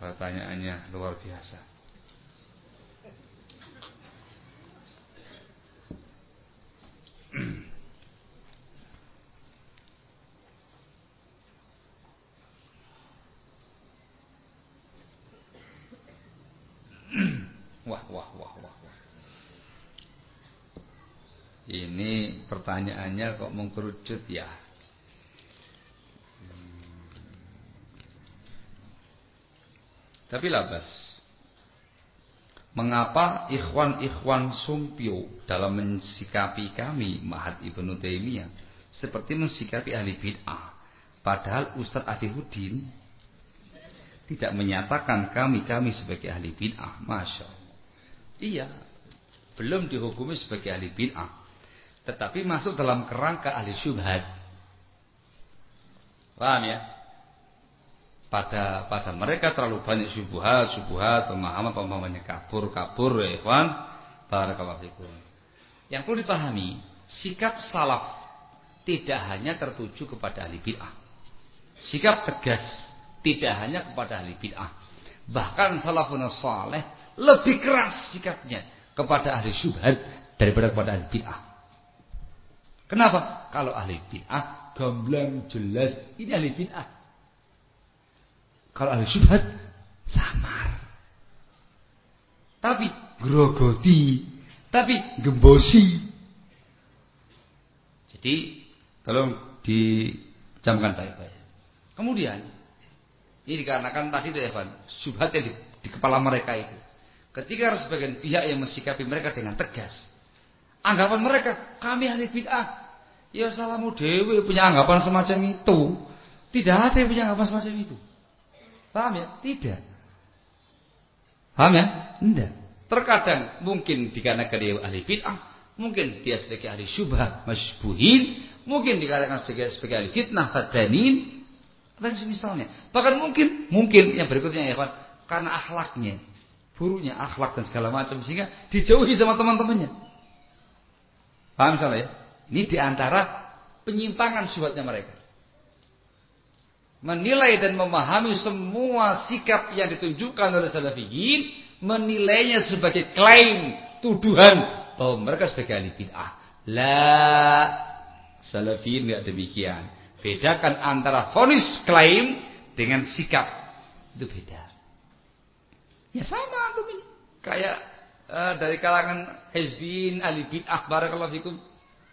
Pertanyaannya luar biasa. Wah, wah, wah, wah. Ini pertanyaannya kok mengkerucut ya? Tapi labas. Mengapa ikhwan-ikhwan sumpio dalam mensikapi kami Mahat Ibnu Taimiyah seperti mensikapi ahli bid'ah? Padahal Ustadz Adihudin tidak menyatakan kami-kami sebagai ahli bid'ah. Masya Allah. Iya, belum dihukumi sebagai ahli bid'ah. Tetapi masuk dalam kerangka ahli syubhat. Paham ya? Pada pada mereka terlalu banyak subuhat, subuhat, pemahaman pemahamannya kabur, kabur ya ikhwan. Barakallahu. Yang perlu dipahami, sikap salaf tidak hanya tertuju kepada ahli bid'ah. Sikap tegas tidak hanya kepada ahli bid'ah. Bahkan salafun saleh lebih keras sikapnya kepada ahli syubhat daripada kepada ahli bid'ah. Kenapa? Kalau ahli bid'ah gamblang jelas ini ahli bid'ah. Kalau ahli syubhat samar. Tapi grogoti, tapi gembosi. Jadi tolong dicamkan baik-baik. Kemudian ini dikarenakan tadi itu Evan, syubhat yang di, di kepala mereka itu. Ketika harus sebagian pihak yang mensikapi mereka dengan tegas. Anggapan mereka, kami ahli bid'ah. Ya salamu dewi punya anggapan semacam itu. Tidak ada yang punya anggapan semacam itu. Paham ya? Tidak. Paham ya? Tidak. Terkadang mungkin dikarenakan dia ahli bid'ah, mungkin dia sebagai ahli syubhat, masybuhin, mungkin dikatakan sebagai sebagai ahli fitnah, fadanin, dan semisalnya. Bahkan mungkin, mungkin yang berikutnya ya Pak, karena akhlaknya, buruknya akhlak dan segala macam sehingga dijauhi sama teman-temannya. Paham misalnya ya? Ini di antara penyimpangan syubhatnya mereka menilai dan memahami semua sikap yang ditunjukkan oleh salafiyin, menilainya sebagai klaim, tuduhan bahwa mereka sebagai ahli bid'ah. La salafiyin tidak demikian. Bedakan antara fonis klaim dengan sikap. Itu beda. Ya sama antum ini. Kayak uh, dari kalangan hezbin, ahli bid'ah barakallahu fikum.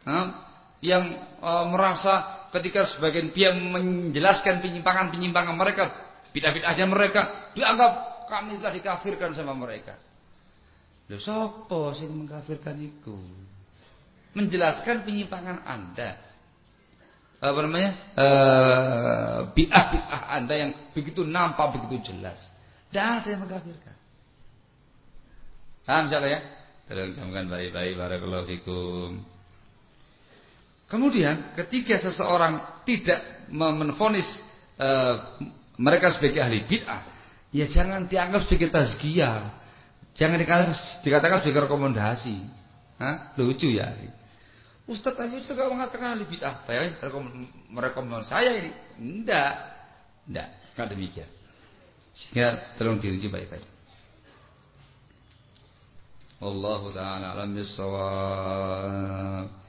Uh, yang uh, merasa ketika sebagian pihak menjelaskan penyimpangan-penyimpangan mereka, bid'ah-bid'ahnya mereka, dianggap kami telah dikafirkan sama mereka. Loh sopo sing mengkafirkan itu? Menjelaskan penyimpangan Anda. Apa namanya? Eh, bid'ah-bid'ah Anda yang begitu nampak, begitu jelas. Ada yang mengkafirkan. Paham salah ya? Tolong camkan baik-baik barakallahu fikum. Kemudian ketika seseorang tidak menfonis e, mereka sebagai ahli bid'ah, ya jangan dianggap sebagai tazkiyah. Jangan dikatakan, sebagai rekomendasi. Hah? Lucu ya. Ustaz Ayu juga mengatakan ahli bid'ah. Bayangin merekomendasi saya ini. Enggak. Enggak. Enggak demikian. Sehingga tolong diuji baik-baik. Allah taala alam bisawab.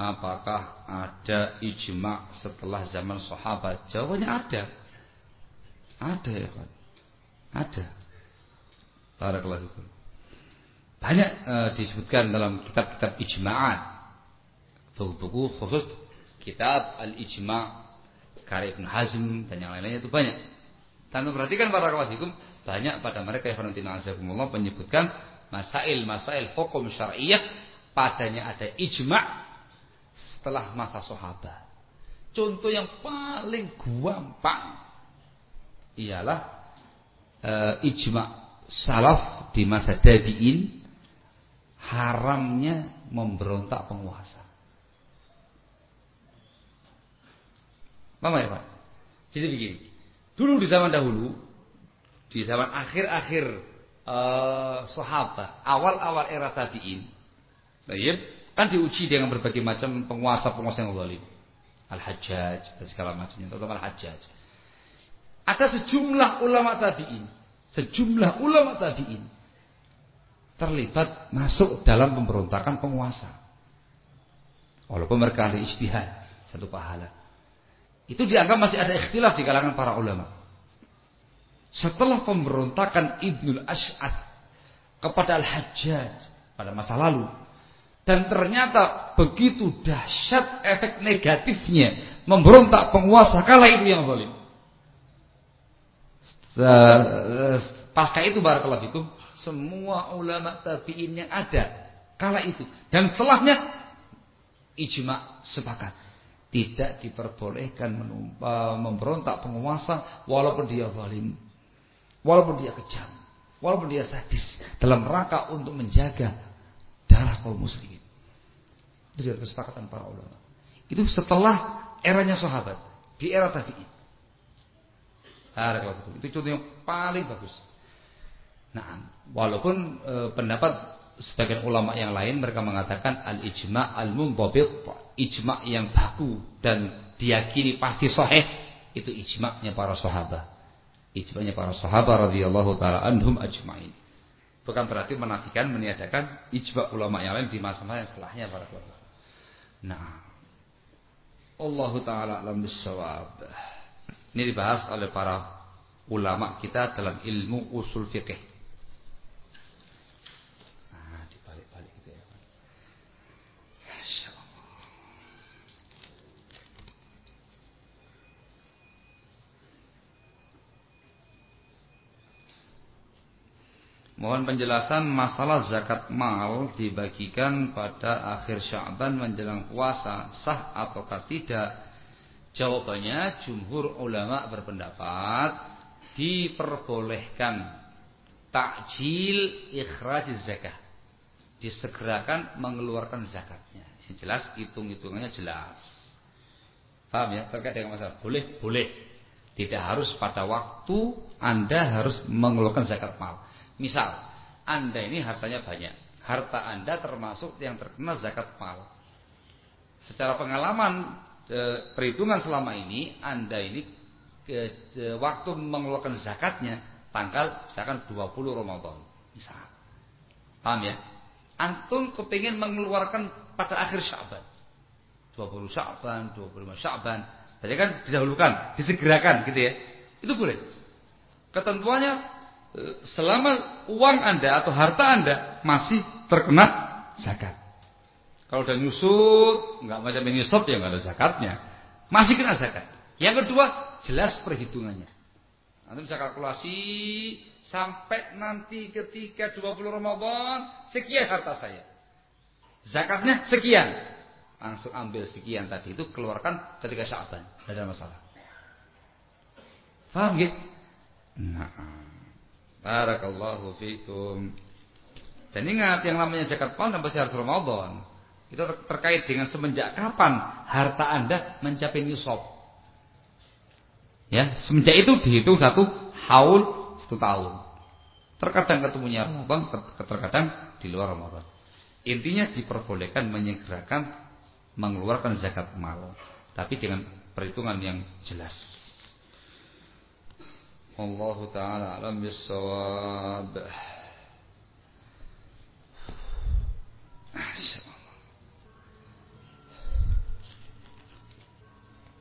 Apakah ada ijma setelah zaman sahabat? Jawabannya ada. Ada ya kan? Ada. Barakallahu fikum. Banyak e, disebutkan dalam kitab-kitab ijma'at. Buku-buku khusus kitab al-ijma' karya Ibn Hazm dan yang lain-lainnya itu banyak. Dan perhatikan para fikum banyak pada mereka yang menyebutkan masail-masail hukum syariah padanya ada ijma' setelah masa sahabat. Contoh yang paling gampang ialah e, ijma salaf di masa tabi'in haramnya memberontak penguasa. Paham ya Pak? Jadi begini. Dulu di zaman dahulu, di zaman akhir-akhir uh, sahabat, awal-awal era tabi'in, baik, Kan diuji dengan berbagai macam penguasa-penguasa yang zalim. Al-Hajjaj dan segala macamnya, terutama Al-Hajjaj. Ada sejumlah ulama tabi'in sejumlah ulama tabi'in terlibat masuk dalam pemberontakan penguasa. Walaupun mereka ahli ijtihad, satu pahala. Itu dianggap masih ada ikhtilaf di kalangan para ulama. Setelah pemberontakan Ibnul Ash'ad kepada Al-Hajjaj pada masa lalu. Dan ternyata begitu dahsyat efek negatifnya memberontak penguasa kala itu yang zalim. Pasca itu barakallahu fikum semua ulama tabi'in yang ada kala itu dan setelahnya ijma sepakat tidak diperbolehkan memberontak penguasa walaupun dia zalim, walaupun dia kejam, walaupun dia sadis dalam rangka untuk menjaga darah kaum muslimin. Itu adalah kesepakatan para ulama. Itu setelah eranya sahabat, di era tabi'in. Itu contoh yang paling bagus. Nah, walaupun e, pendapat sebagian ulama yang lain mereka mengatakan al-ijma' al-mundhabit, ijma' yang baku dan diyakini pasti sahih itu ijma'nya para sahabat. Ijma'nya para sahabat radhiyallahu taala anhum ajma'in. Bukan berarti menafikan meniadakan ijma' ulama yang lain di masa-masa yang setelahnya para ulama. Nah, Allah taala alam bisawab. Ini dibahas oleh para ulama kita dalam ilmu usul fikih. Mohon penjelasan masalah zakat mal dibagikan pada akhir Sya'ban menjelang puasa sah ataukah tidak? Jawabannya jumhur ulama berpendapat diperbolehkan takjil ikhraj zakat. Disegerakan mengeluarkan zakatnya. Yang jelas hitung-hitungannya jelas. Paham ya? Terkait dengan masalah boleh, boleh. Tidak harus pada waktu Anda harus mengeluarkan zakat mal. Misal, Anda ini hartanya banyak. Harta Anda termasuk yang terkena zakat mal. Secara pengalaman e, perhitungan selama ini, Anda ini e, e, waktu mengeluarkan zakatnya tanggal misalkan 20 Ramadan. Misal. Paham ya? Antum kepingin mengeluarkan pada akhir Syaban. 20 Syaban, 25 Syaban. Jadi kan didahulukan, disegerakan gitu ya. Itu boleh. Ketentuannya selama uang Anda atau harta Anda masih terkena zakat. Kalau udah nyusut, nggak macam nyusut ya nggak ada zakatnya. Masih kena zakat. Yang kedua, jelas perhitungannya. Anda bisa kalkulasi sampai nanti ketika 20 Ramadan sekian harta saya. Zakatnya sekian. Langsung ambil sekian tadi itu keluarkan ketika Syaban, tidak ada masalah. Paham gitu? Nah. Barakallahu fikum. Dan ingat yang namanya zakat mal dan harus Ramadan. Itu terkait dengan semenjak kapan harta Anda mencapai nisab. Ya, semenjak itu dihitung satu haul satu tahun. Terkadang ketemunya Ramadan, terkadang di luar Ramadan. Intinya diperbolehkan menyegerakan mengeluarkan zakat mal, tapi dengan perhitungan yang jelas. Alam bisawab.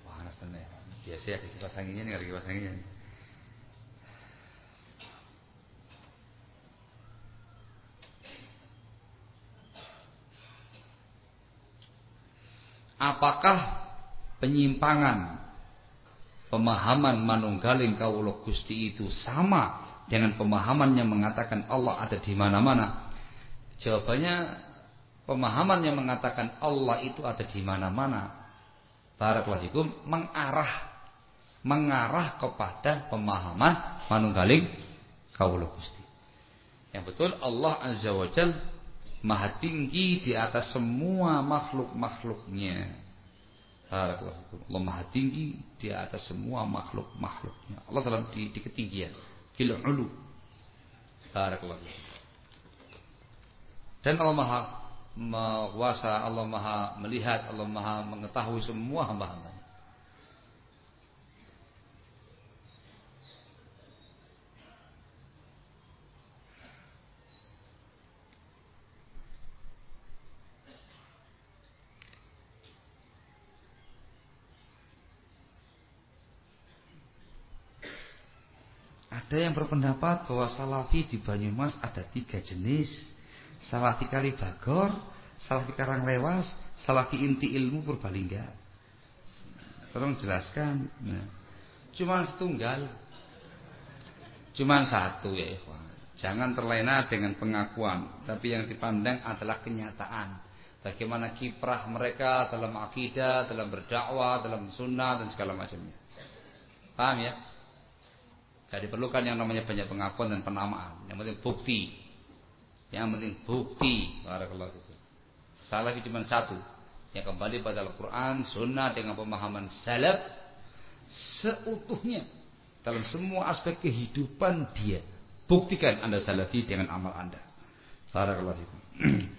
Panas nih. Biasa ya kipas anginnya nih, kipas anginnya. Nih. Apakah penyimpangan pemahaman manunggaling kawula Gusti itu sama dengan pemahaman yang mengatakan Allah ada di mana-mana? Jawabannya pemahaman yang mengatakan Allah itu ada di mana-mana barakallahu mengarah mengarah kepada pemahaman manunggaling kawula Gusti. Yang betul Allah Azza wa Jalla Maha tinggi di atas semua makhluk-makhluknya. Allah maha tinggi di atas semua makhluk-makhluknya. Allah dalam di, di ketinggian. Fil ulu. Dan Allah maha menguasa, Allah maha melihat, Allah maha mengetahui semua hamba-hambanya. Ada yang berpendapat bahwa salafi di Banyumas ada tiga jenis. Salafi Kalibagor, Salafi Karanglewas, Salafi Inti Ilmu Purbalingga. Tolong jelaskan. Nah, cuma setunggal. Cuma satu ya ikhwan. Jangan terlena dengan pengakuan, tapi yang dipandang adalah kenyataan. Bagaimana kiprah mereka dalam akidah, dalam berdakwah, dalam sunnah dan segala macamnya. Paham ya? Jadi diperlukan yang namanya banyak pengakuan dan penamaan. Yang penting bukti. Yang penting bukti. Barakallahu fikum. Salah cuma satu. Yang kembali pada Al-Quran, Sunnah dengan pemahaman salaf seutuhnya dalam semua aspek kehidupan dia. Buktikan Anda salafi dengan amal Anda. Barakallahu fikum.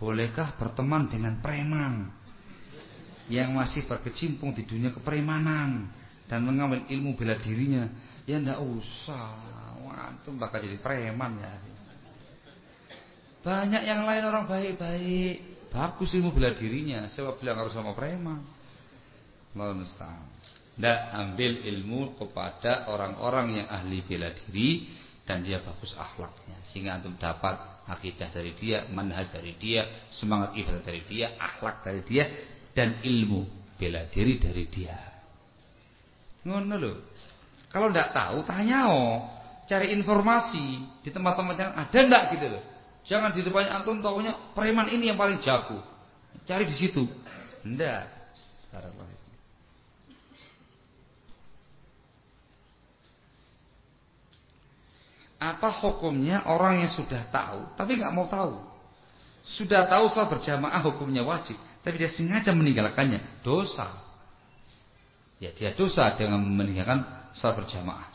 Bolehkah berteman dengan preman yang masih berkecimpung di dunia kepremanan dan mengambil ilmu bela dirinya? Ya ndak usah. Wah, itu bakal jadi preman ya. Banyak yang lain orang baik-baik, bagus ilmu bela dirinya. Siapa bilang harus sama preman? Allah Tidak ambil ilmu kepada orang-orang yang ahli bela diri dan dia bagus akhlaknya sehingga antum dapat akidah dari dia, manhaj dari dia, semangat ibadah dari dia, akhlak dari dia dan ilmu bela diri dari dia. Ngono lho. Kalau ndak tahu tanya oh, cari informasi di tempat-tempat yang ada ndak gitu loh. Jangan di depannya antum tahunya preman ini yang paling jago. Cari di situ. Ndak. Apa hukumnya orang yang sudah tahu tapi nggak mau tahu? Sudah tahu sholat berjamaah hukumnya wajib, tapi dia sengaja meninggalkannya, dosa. Ya dia dosa dengan meninggalkan sholat berjamaah.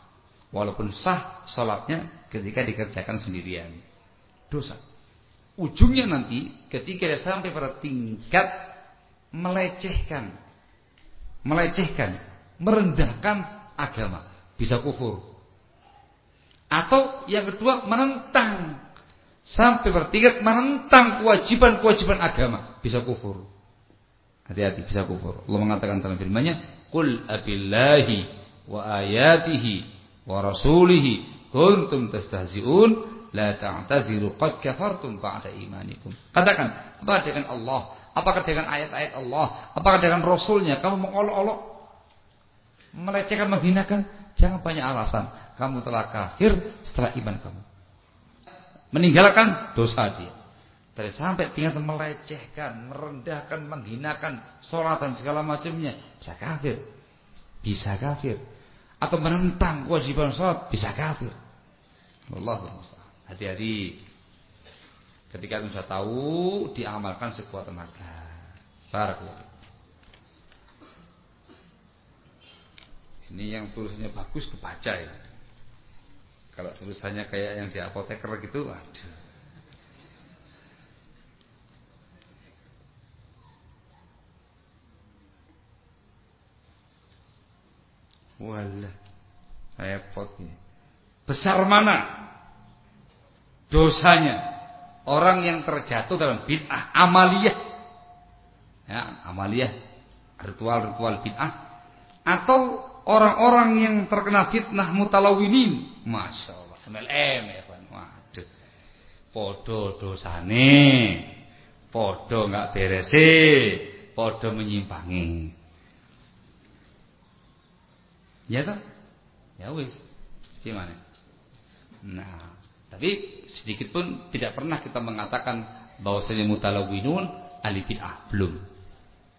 Walaupun sah sholatnya ketika dikerjakan sendirian. Dosa. Ujungnya nanti ketika dia sampai pada tingkat melecehkan. Melecehkan. Merendahkan agama. Bisa kufur. Atau yang kedua menentang sampai bertingkat menentang kewajiban-kewajiban agama bisa kufur. Hati-hati bisa kufur. Allah mengatakan dalam firman-Nya, "Qul abillahi wa ayatihi wa rasulihi kuntum tastahzi'un la ta'tadziru qad kafartum ba'da imanikum." Katakan, apakah dengan Allah, apakah dengan ayat-ayat Allah, apakah dengan rasulnya kamu mengolok-olok melecehkan menghinakan? Jangan banyak alasan kamu telah kafir setelah iman kamu. Meninggalkan dosa dia. Dari sampai tinggal melecehkan, merendahkan, menghinakan sholat dan segala macamnya. Bisa kafir. Bisa kafir. Atau menentang kewajiban sholat. Bisa kafir. Allah Hati-hati. Ketika kita tahu, diamalkan sekuat tenaga. Barakallahu. Ini yang tulisannya bagus kebaca ya. Kalau tulisannya kayak yang di apoteker gitu, waduh. Walah, repot ini. Besar mana dosanya orang yang terjatuh dalam bid'ah amaliyah? Ya, amaliyah, ritual-ritual bid'ah atau orang-orang yang terkena fitnah mutalawinin Masya Allah. MLM ya kan. Waduh. Podo dosane. Podo nggak berese. Podo menyimpangi. Ya toh? Ya wis. Gimana? Nah, tapi sedikit pun tidak pernah kita mengatakan bahwasanya mutalawinun ahli bid'ah belum.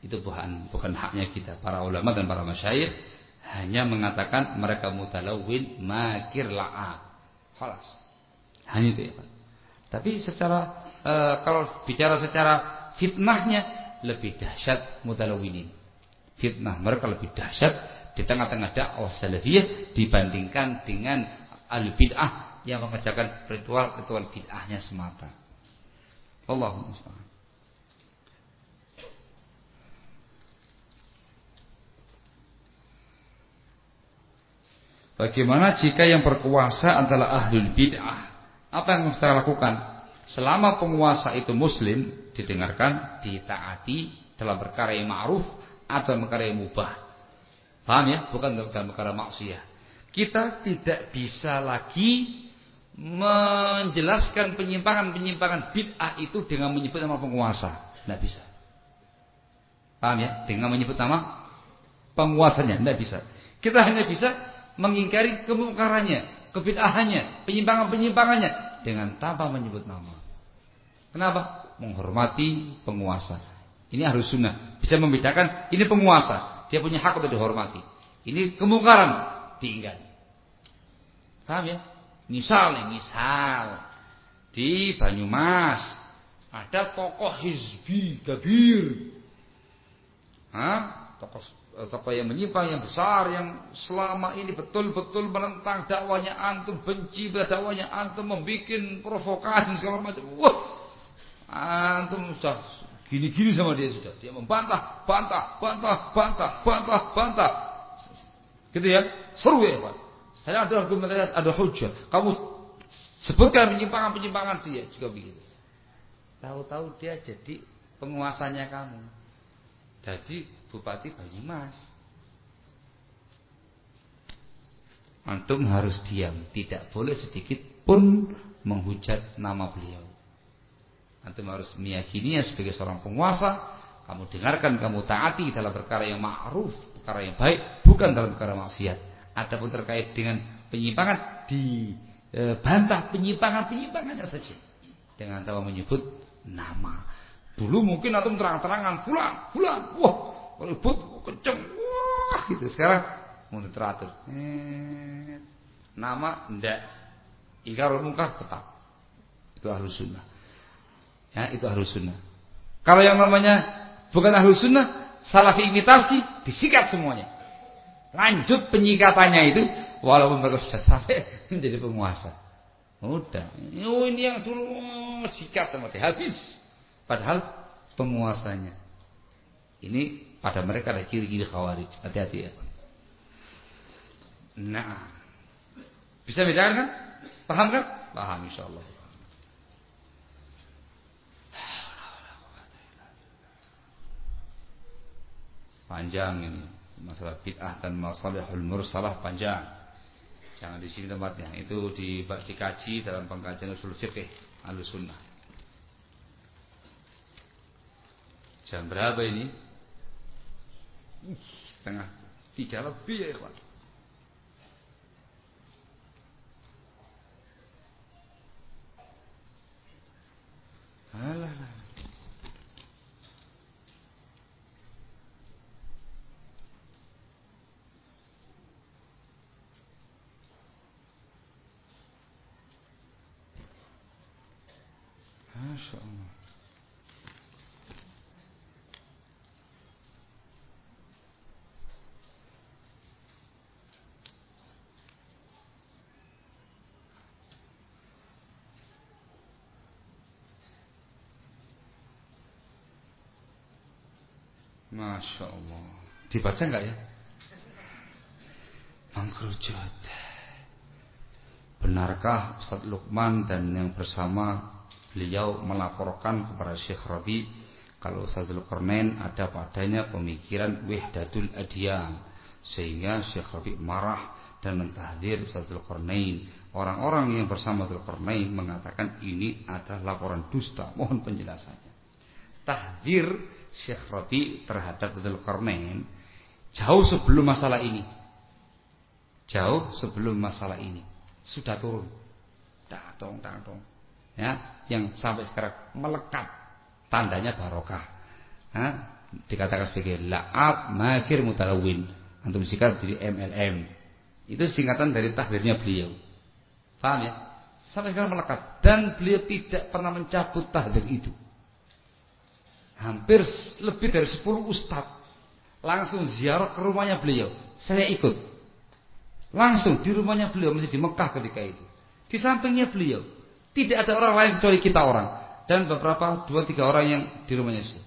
Itu bukan bukan haknya kita para ulama dan para masyayikh hanya mengatakan mereka mutalawin makir la'ab. Halas. Hanya itu ya. Tapi secara e, kalau bicara secara fitnahnya lebih dahsyat mutalawinin. Fitnah mereka lebih dahsyat di tengah-tengah dakwah salafiyah dibandingkan dengan al bid'ah yang mengerjakan ritual-ritual bid'ahnya semata. Allahumma Bagaimana jika yang berkuasa adalah ahlul bid'ah? Apa yang harus kita lakukan? Selama penguasa itu muslim, didengarkan, ditaati dalam perkara yang ma'ruf atau perkara yang mubah. Paham ya? Bukan dalam perkara maksiat. Kita tidak bisa lagi menjelaskan penyimpangan-penyimpangan bid'ah itu dengan menyebut nama penguasa. Tidak bisa. Paham ya? Dengan menyebut nama penguasanya. Tidak bisa. Kita hanya bisa mengingkari kemungkarannya, kebid'ahannya, penyimpangan-penyimpangannya dengan tanpa menyebut nama. Kenapa? Menghormati penguasa. Ini harus sunnah. Bisa membedakan ini penguasa, dia punya hak untuk dihormati. Ini kemungkaran, diingkari. Paham ya? Misal nih, misal di Banyumas ada tokoh hizbi gabir. Hah? Tokoh tokoh yang menyimpang yang besar yang selama ini betul-betul menentang dakwanya antum benci pada dakwanya antum membuat provokasi segala macam. Wah antum sudah gini-gini sama dia sudah. Dia membantah bantah bantah bantah bantah bantah. Gitu ya? Seru ya Pak? Saya ada argumentasi ada hujah. Kamu sebutkan penyimpangan-penyimpangan dia juga begitu. Tahu-tahu dia jadi penguasanya kamu. Jadi Bupati Banyumas. Antum harus diam, tidak boleh sedikit pun menghujat nama beliau. Antum harus meyakininya sebagai seorang penguasa. Kamu dengarkan, kamu taati dalam perkara yang ma'ruf, perkara yang baik, bukan dalam perkara maksiat. Adapun terkait dengan penyimpangan dibantah penyimpangan-penyimpangannya saja dengan tanpa menyebut nama. Dulu mungkin antum terang-terangan, pulang, pulang, wah ribut kenceng. Wah gitu. Sekarang mulai teratur eh, nama ndak. Ikarul mungkar tetap. Itu harus sunnah. Ya itu harus sunnah. Kalau yang namanya bukan harus sunnah salafi imitasi disikat semuanya. Lanjut penyikatannya itu walaupun mereka sudah sampai menjadi penguasa. Udah. Oh ini yang dulu sikat sama dia. Habis. Padahal penguasanya ini pada mereka ada ciri-ciri khawarij. Hati-hati ya. Nah. Bisa bedakan kan? Paham kan? Paham insyaallah. Panjang ini masalah bid'ah dan masalahul mursalah panjang. Jangan di sini tempatnya. Itu di, dikaji dalam pengkajian usul fikih al-sunnah. Jam berapa ini? Setengah tiga lebih ya ikhwan. Alah. Masya Allah. Masya Allah. Dibaca enggak ya? Mangkrujat. Benarkah Ustaz Lukman dan yang bersama beliau melaporkan kepada Syekh Rabi kalau Ustaz Lukman ada padanya pemikiran wihdatul adiyan sehingga Syekh Rabi marah dan mentahdir Ustaz Lukman orang-orang yang bersama Lukman mengatakan ini adalah laporan dusta mohon penjelasannya tahdir Syekh Rabi terhadap Karnain jauh sebelum masalah ini. Jauh sebelum masalah ini sudah turun. Datong, datong. Ya, yang sampai sekarang melekat tandanya barokah. Ha? dikatakan sebagai la'ab makir mutalawin. Antum sikat jadi MLM. Itu singkatan dari tahdirnya beliau. Paham ya? Sampai sekarang melekat dan beliau tidak pernah mencabut tahdir itu hampir lebih dari 10 ustadz langsung ziarah ke rumahnya beliau. Saya ikut. Langsung di rumahnya beliau masih di Mekah ketika itu. Di sampingnya beliau. Tidak ada orang lain kecuali kita orang. Dan beberapa dua tiga orang yang di rumahnya Syekh.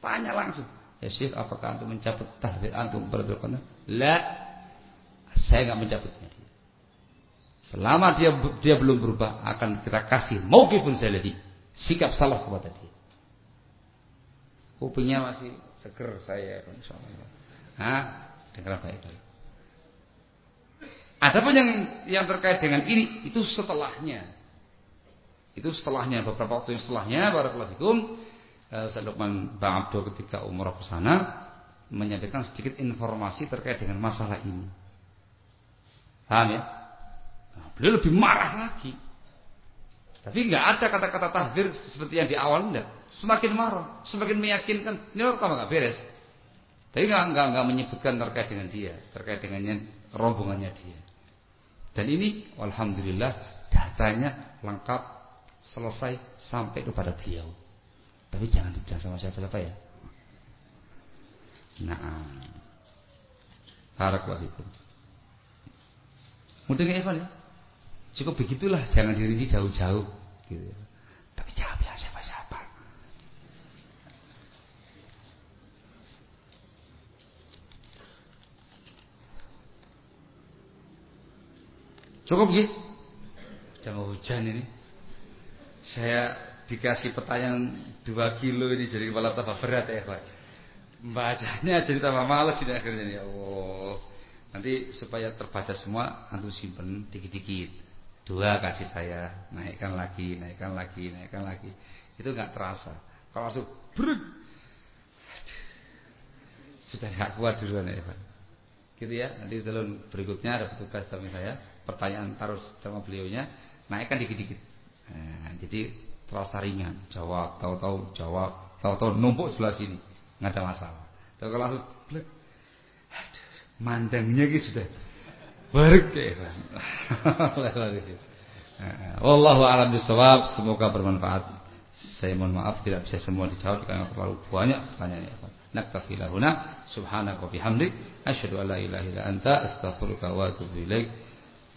Tanya langsung. Ya Syekh apakah antum mencabut tahdir antum berdua? La. Saya nggak mencabutnya. Selama dia dia belum berubah akan kita kasih mauqifun salafi, sikap salah kepada dia. Kupingnya masih seger saya insyaallah. Nah, dengar baik-baik. Adapun yang yang terkait dengan ini itu setelahnya. Itu setelahnya beberapa waktu yang setelahnya barakallahu fikum eh, Ustaz Lukman Bang Abdul ketika umrah ke sana menyampaikan sedikit informasi terkait dengan masalah ini. Paham ya? Nah, beliau lebih marah lagi. Tapi nggak ada kata-kata tahdir seperti yang di awal enggak. Semakin marah, semakin meyakinkan. Ini pertama nggak beres. Tapi nggak nggak nggak menyebutkan terkait dengan dia, terkait dengannya rombongannya dia. Dan ini, alhamdulillah, datanya lengkap, selesai sampai kepada beliau. Tapi jangan dibilang sama siapa-siapa ya. Nah, Barakallahu Mungkin Evan ya. Cukup begitulah, jangan dirinci jauh-jauh. Gitu. Tapi jangan bilang siapa-siapa. Cukup. Udah mau hujan ini. Saya dikasih pertanyaan dua kilo ini jadi kepala tambah berat ya Pak. Bacanya jadi tambah males ini akhirnya ya Allah. Nanti supaya terbaca semua, antum simpen dikit-dikit. Dua kasih saya, naikkan lagi, naikkan lagi, naikkan lagi. Itu nggak terasa. Kalau langsung brut, sudah nggak kuat duluan ya Pak. Gitu ya. Nanti dalam berikutnya ada petugas sama saya, pertanyaan taruh sama beliaunya, naikkan dikit-dikit. Nah, jadi terasa ringan, jawab, tahu-tahu jawab, tahu-tahu numpuk sebelah sini, nggak ada masalah. Tapi kalau langsung, aduh, mandangnya gitu sudah berke Wallahu a'lam bishawab. Semoga bermanfaat. Saya mohon maaf tidak bisa semua dijawab karena terlalu banyak pertanyaannya. Naktafi lahuna subhanaka wa bihamdik asyhadu an la ilaha illa anta astaghfiruka wa atubu.